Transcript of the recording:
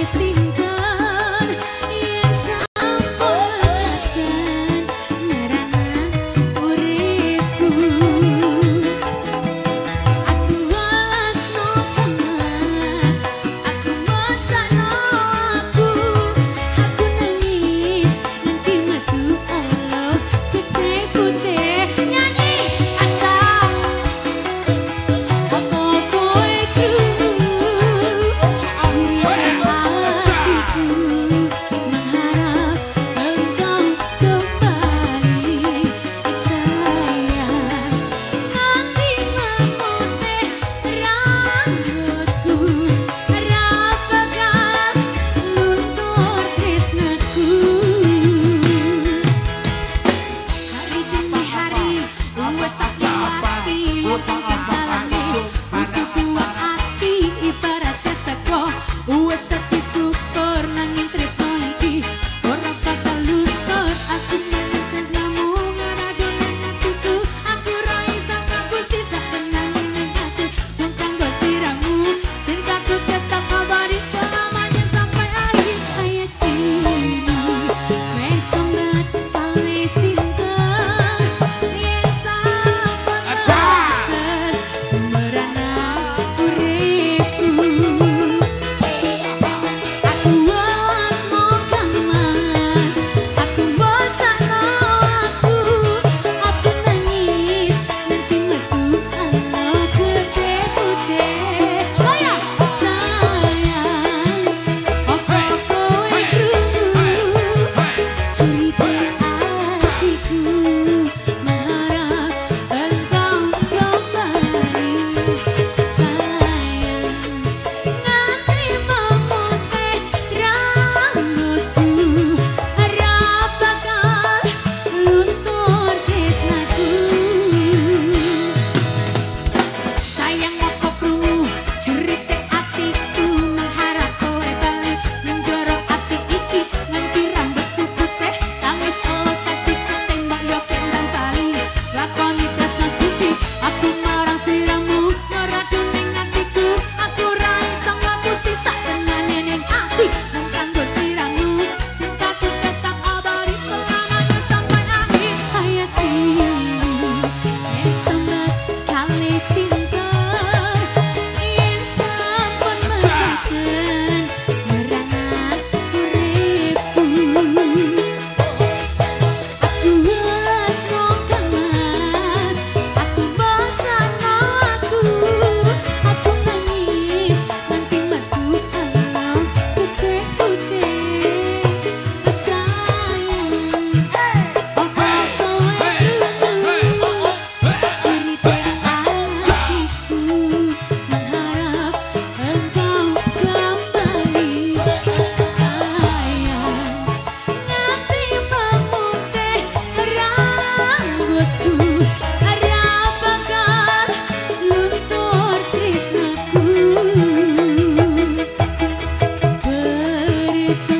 I see. it's